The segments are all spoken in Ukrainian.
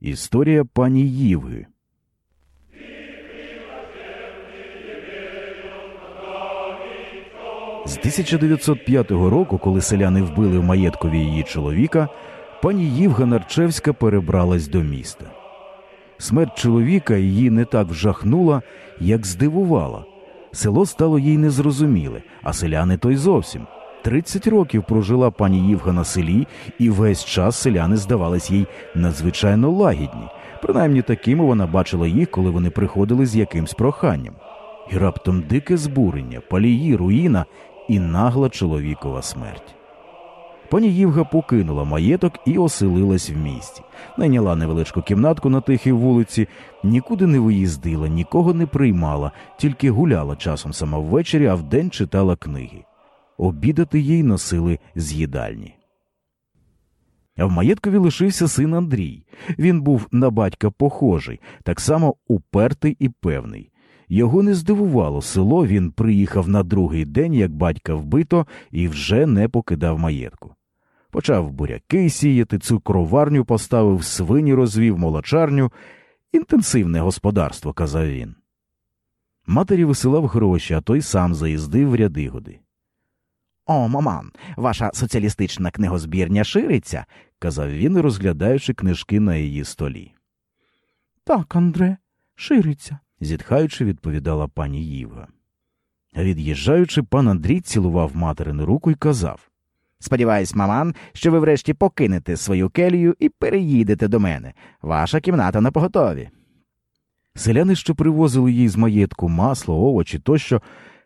Історія пані Ївги. З 1905 року, коли селяни вбили в маєткові її чоловіка, пані Ївга Нарчевська перебралась до міста. Смерть чоловіка її не так вжахнула, як здивувала. Село стало їй незрозуміле, а селяни то зовсім. Тридцять років прожила пані Ївга на селі, і весь час селяни здавались їй надзвичайно лагідні. Принаймні такими вона бачила їх, коли вони приходили з якимсь проханням. І раптом дике збурення, палії, руїна і нагла чоловікова смерть. Пані Ївга покинула маєток і оселилась в місті. Найняла невеличку кімнатку на тихій вулиці, нікуди не виїздила, нікого не приймала, тільки гуляла часом сама ввечері, а вдень читала книги. Обідати їй носили з їдальні. В маєткові лишився син Андрій. Він був на батька похожий, так само упертий і певний. Його не здивувало село, він приїхав на другий день, як батька вбито, і вже не покидав маєтку. Почав буряки сіяти, цукроварню поставив, свині розвів, молочарню. Інтенсивне господарство, казав він. Матері висилав гроші, а той сам заїздив в рядигоди. О, маман, ваша соціалістична книгозбірня шириться, казав він, розглядаючи книжки на її столі. Так, Андре, шириться, зітхаючи, відповідала пані Ївга. Від'їжджаючи, пан Андрій цілував материну руку і казав Сподіваюсь, маман, що ви врешті покинете свою келію і переїдете до мене. Ваша кімната на поготові. Селяни, що привозили їй з маєтку масло, овочі тощо,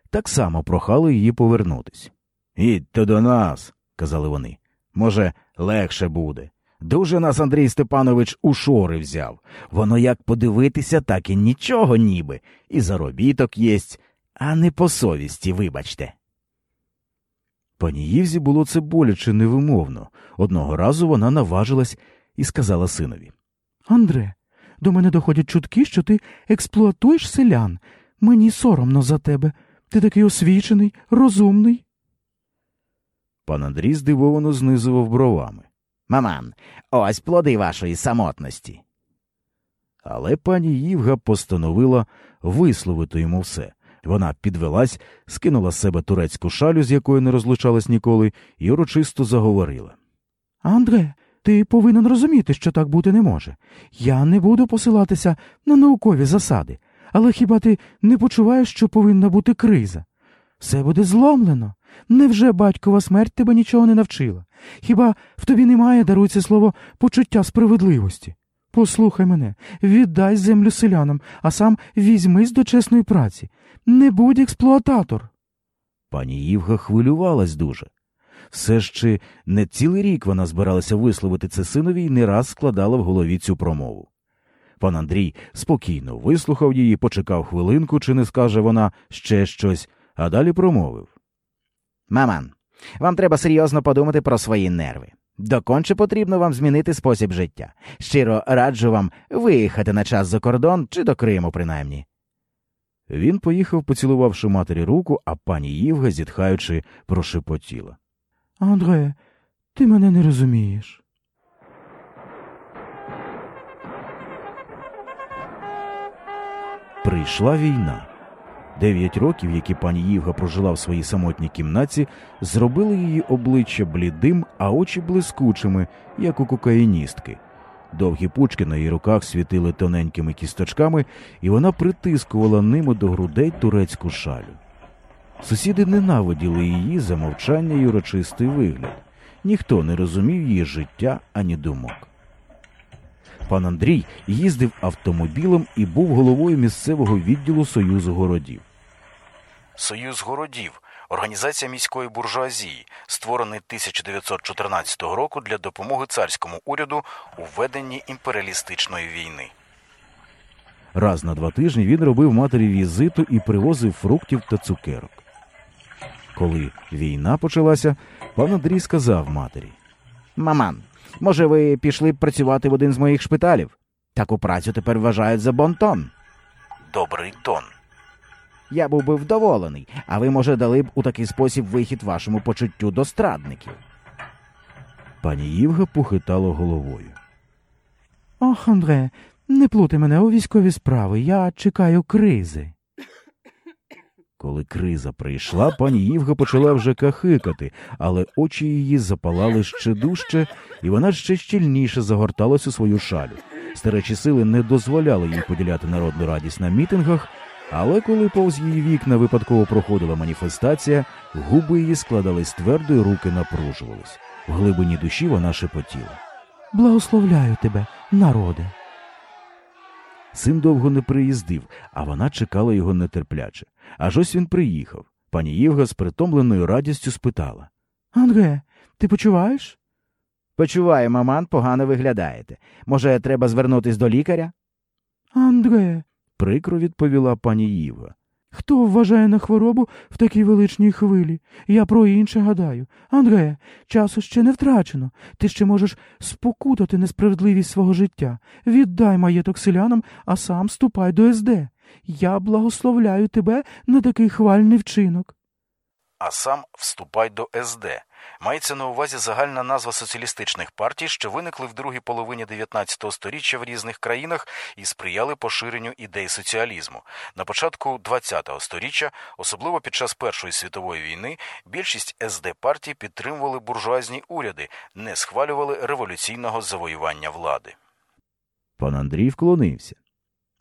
так само прохали її повернутись. Їдьте до нас, казали вони. Може, легше буде. Дуже нас Андрій Степанович у шори взяв. Воно як подивитися, так і нічого ніби. І заробіток єсть, а не по совісті, вибачте. Пані Ївзі було це боляче невимовно. Одного разу вона наважилась і сказала синові Андре, до мене доходять чутки, що ти експлуатуєш селян. Мені соромно за тебе. Ти такий освічений, розумний. Пан Андрій здивовано знизував бровами. Маман, ось плоди вашої самотності. Але пані Ївга постановила висловити йому все. Вона підвелась, скинула з себе турецьку шалю, з якою не розлучалась ніколи, і урочисто заговорила. Андре, ти повинен розуміти, що так бути не може. Я не буду посилатися на наукові засади, але хіба ти не почуваєш, що повинна бути криза? Все буде зломлено. Невже батькова смерть тебе нічого не навчила? Хіба в тобі немає, дарується слово, почуття справедливості? Послухай мене, віддай землю селянам, а сам візьмись до чесної праці. Не будь експлуататор. Пані Євга хвилювалась дуже. Все ще не цілий рік вона збиралася висловити це синові і не раз складала в голові цю промову. Пан Андрій спокійно вислухав її, почекав хвилинку, чи не скаже вона ще щось, а далі промовив Маман, вам треба серйозно подумати про свої нерви. Доконче потрібно вам змінити спосіб життя. Щиро раджу вам виїхати на час за кордон чи до Криму, принаймні. Він поїхав, поцілувавши матері руку, а пані Євга, зітхаючи, прошепотіла. Андре, ти мене не розумієш. Прийшла війна. Дев'ять років, які пані Євга прожила в своїй самотній кімнаті, зробили її обличчя блідим, а очі блискучими, як у кокаїністки. Довгі пучки на її руках світили тоненькими кісточками, і вона притискувала ними до грудей турецьку шалю. Сусіди ненавиділи її за мовчання й урочистий вигляд. Ніхто не розумів її життя ані думок. Пан Андрій їздив автомобілем і був головою місцевого відділу Союзу городів. Союз городів організація міської буржуазії, створений 1914 року для допомоги царському уряду у веденні імперіалістичної війни. Раз на два тижні він робив матері візиту і привозив фруктів та цукерок. Коли війна почалася, пан Андрій сказав матері Маман, може, ви пішли б працювати в один з моїх шпиталів? Таку працю тепер вважають за бонтон. Добрий тон. Я був би вдоволений, а ви, може, дали б у такий спосіб вихід вашому почуттю до страдників. Пані Євга похитала головою. Ох, Андре, не плути мене у військові справи, я чекаю кризи. Коли криза прийшла, пані Ївга почала вже кахикати, але очі її запалали ще дужче, і вона ще щільніше загорталась у свою шалю. Старечі сили не дозволяли їй поділяти народну радість на мітингах, але коли повз її вікна випадково проходила маніфестація, губи її складались твердо і руки напружувались. В глибині душі вона шепотіла. Благословляю тебе, народе. Син довго не приїздив, а вона чекала його нетерпляче. Аж ось він приїхав. Пані Євга з притомленою радістю спитала. Андре, ти почуваєш? Почуваю, маман, погано виглядаєте. Може, треба звернутись до лікаря? Андре, Прикро відповіла пані Євга. хто вважає на хворобу в такій величній хвилі? Я про інше гадаю. Андре, часу ще не втрачено. Ти ще можеш спокутати несправедливість свого життя. Віддай маєток селянам, а сам ступай до СД. Я благословляю тебе на такий хвальний вчинок. А сам вступай до СД. Мається на увазі загальна назва соціалістичних партій, що виникли в другій половині 19 століття в різних країнах і сприяли поширенню ідей соціалізму. На початку 20 століття, особливо під час Першої світової війни, більшість СД партій підтримували буржуазні уряди, не схвалювали революційного завоювання влади. Пан Андрій вклонився.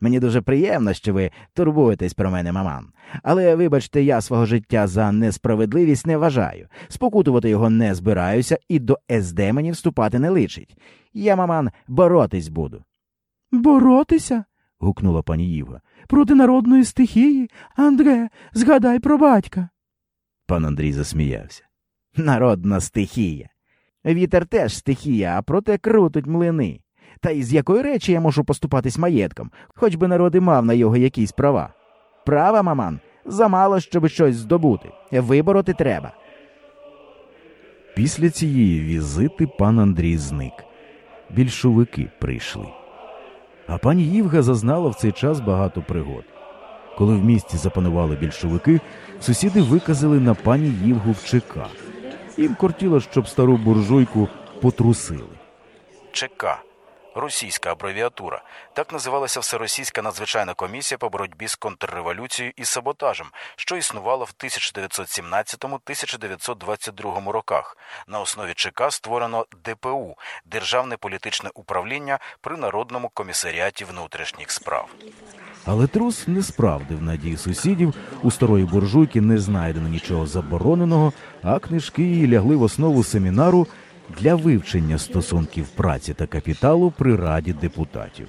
Мені дуже приємно, що ви турбуєтесь про мене, маман. Але, вибачте, я свого життя за несправедливість не вважаю. Спокутувати його не збираюся і до СД мені вступати не личить. Я, маман, боротись буду. Боротися? гукнула пані Євга. Проти народної стихії? Андре, згадай про батька. Пан Андрій засміявся. Народна стихія. Вітер теж стихія, а проте крутуть млини. Та із якої речі я можу поступатись маєтком, хоч би народ і мав на його якісь права. Права, маман, замало, щоб щось здобути. Вибороти треба. Після цієї візити пан Андрій зник. Більшовики прийшли. А пані Євга зазнала в цей час багато пригод. Коли в місті запанували більшовики, сусіди виказали на пані Євгу в ЧК. Їм кортіло, щоб стару буржуйку потрусили. ЧК російська абревіатура. Так називалася Всеросійська надзвичайна комісія по боротьбі з контрреволюцією і саботажем, що існувала в 1917-1922 роках. На основі ЧК створено ДПУ Державне політичне управління при Народному комісаріаті внутрішніх справ. Але трус не справдив надій сусідів. У старої буржуйки не знайдено нічого забороненого, а книжки її лягли в основу семінару для вивчення стосунків праці та капіталу при раді депутатів.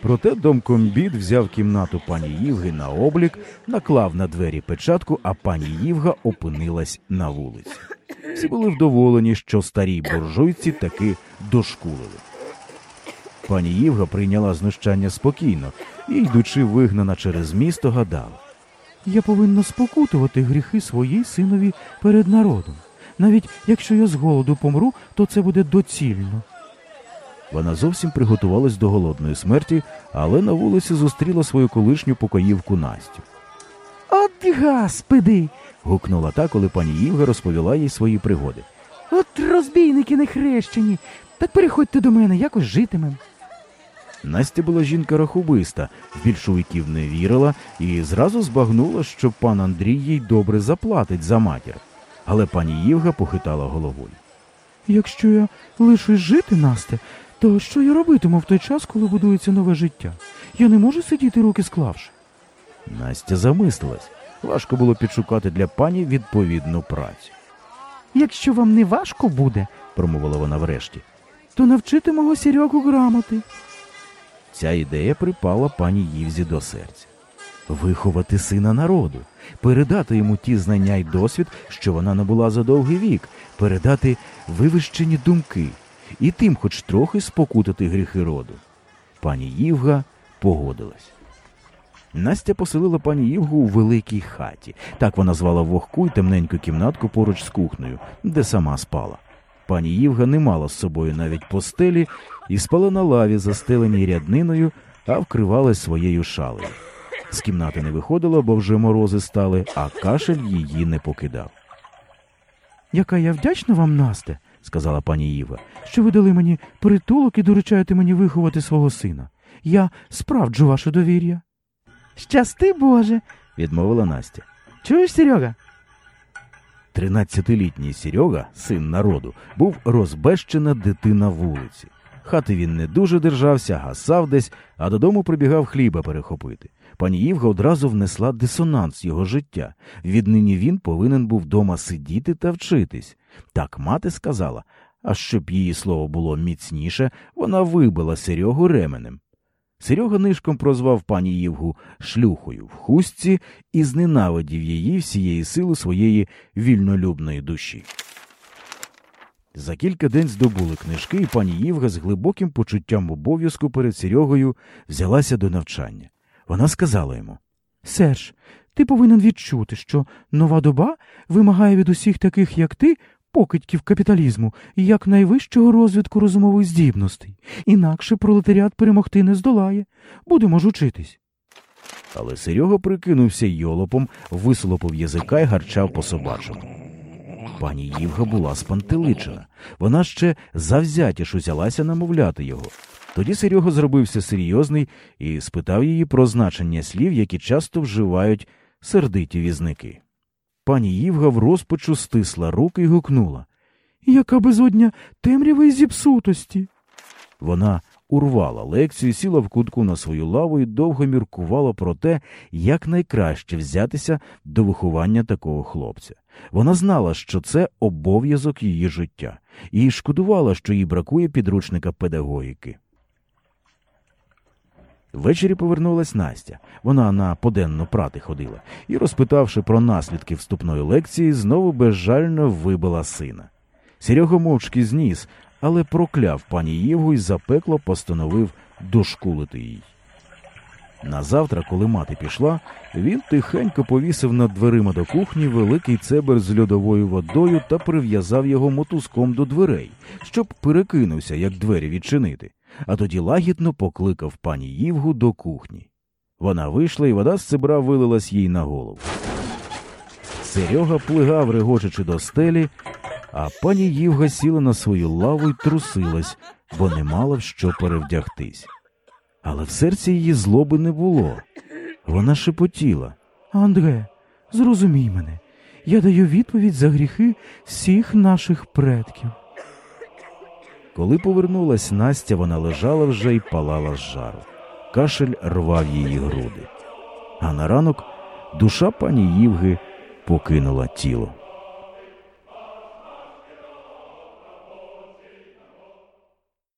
Проте домкомбіт взяв кімнату пані Євги на облік, наклав на двері печатку, а пані Євга опинилась на вулиці. Всі були вдоволені, що старій буржуйці таки дошкулили. Пані Євга прийняла знущання спокійно і, йдучи вигнана через місто, гадала. Я повинна спокутувати гріхи своїй синові перед народом. Навіть якщо я з голоду помру, то це буде доцільно. Вона зовсім приготувалась до голодної смерті, але на вулиці зустріла свою колишню покоївку Настю. От гаспиди! Гукнула та, коли пані Євга розповіла їй свої пригоди. От розбійники нехрещені. Так переходьте до мене, якось житимем. Настя була жінка рахубиста, в більшовиків не вірила і зразу збагнула, що пан Андрій їй добре заплатить за матір. Але пані Євга похитала головою. Якщо я лишусь жити, Насте, то що я робитиму в той час, коли будується нове життя? Я не можу сидіти руки склавши. Настя замислилась. Важко було підшукати для пані відповідну працю. Якщо вам не важко буде, промовила вона врешті. то навчити мого Серегу грамоти. Ця ідея припала пані Ївзі до серця. Виховати сина народу, передати йому ті знання й досвід, що вона набула за довгий вік, передати вивищені думки і тим, хоч трохи спокутати гріхи роду. Пані Євга погодилась. Настя поселила пані Євгу у великій хаті. Так вона звала вогку й темненьку кімнатку поруч з кухнею, де сама спала. Пані Євга не мала з собою навіть постелі і спала на лаві, застеленій рядниною, а вкривалась своєю шалею. З кімнати не виходила, бо вже морози стали, а кашель її не покидав. Яка я вдячна вам, Насте. сказала пані Євга. що ви дали мені притулок і доручаєте мені виховати свого сина. Я справджу ваше довір'я. Щасти, Боже. відмовила Настя. Чуєш, Серега? Тринадцятилітній Серега, син народу, був розбещена дитина вулиці. Хати він не дуже держався, гасав десь, а додому прибігав хліба перехопити. Пані Євга одразу внесла дисонанс його життя. Віднині він повинен був дома сидіти та вчитись. Так мати сказала, а щоб її слово було міцніше, вона вибила Серегу ременем. Серега нишком прозвав пані Євгу шлюхою в хустці і зненавидів її всієї сили своєї вільнолюбної душі. За кілька день здобули книжки, і пані Євга з глибоким почуттям обов'язку перед Серегою взялася до навчання. Вона сказала йому Серж, ти повинен відчути, що нова доба вимагає від усіх таких, як ти, покидьків капіталізму і як найвищого розвитку розумових здібностей. Інакше пролетаріат перемогти не здолає. Будемо ж учитись. Але Серега прикинувся йолопом, вислопив язика і гарчав по собачому. Пані Євга була спантеличена. Вона ще завзятіш узялася намовляти його. Тоді Серега зробився серйозний і спитав її про значення слів, які часто вживають сердиті візники. Пані Євга в розпачу стисла руки і гукнула. Яка безодня темряви і зіпсутості. Вона урвала лекцію, сіла в кутку на свою лаву і довго міркувала про те, як найкраще взятися до виховання такого хлопця. Вона знала, що це обов'язок її життя, і шкодувала, що їй бракує підручника педагогіки. Ввечері повернулась Настя. Вона на поденно прати ходила і, розпитавши про наслідки вступної лекції, знову безжально вибила сина. Серега мовчки зніс, але прокляв пані Євгу і запекло постановив дошкулити їй. Назавтра, коли мати пішла, він тихенько повісив над дверима до кухні великий цебер з льодовою водою та прив'язав його мотузком до дверей, щоб перекинувся, як двері відчинити, а тоді лагідно покликав пані Євгу до кухні. Вона вийшла, і вода з цебра вилилась їй на голову. Серега плигав, регочучи до стелі, а пані Євга сіла на свою лаву й трусилась, бо не мала в що перевдягтись. Але в серці її злоби не було. Вона шепотіла. Андре, зрозумій мене. Я даю відповідь за гріхи всіх наших предків. Коли повернулась Настя, вона лежала вже й палала з жару. Кашель рвав її груди. А на ранок душа пані Євги покинула тіло.